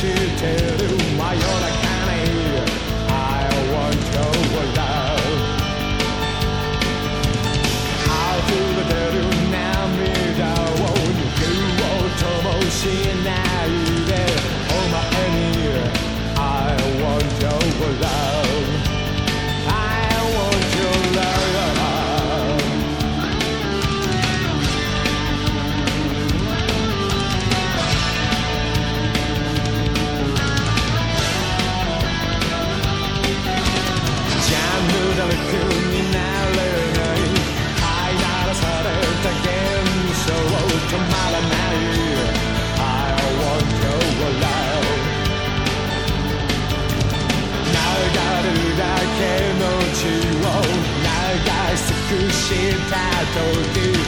to tell. told you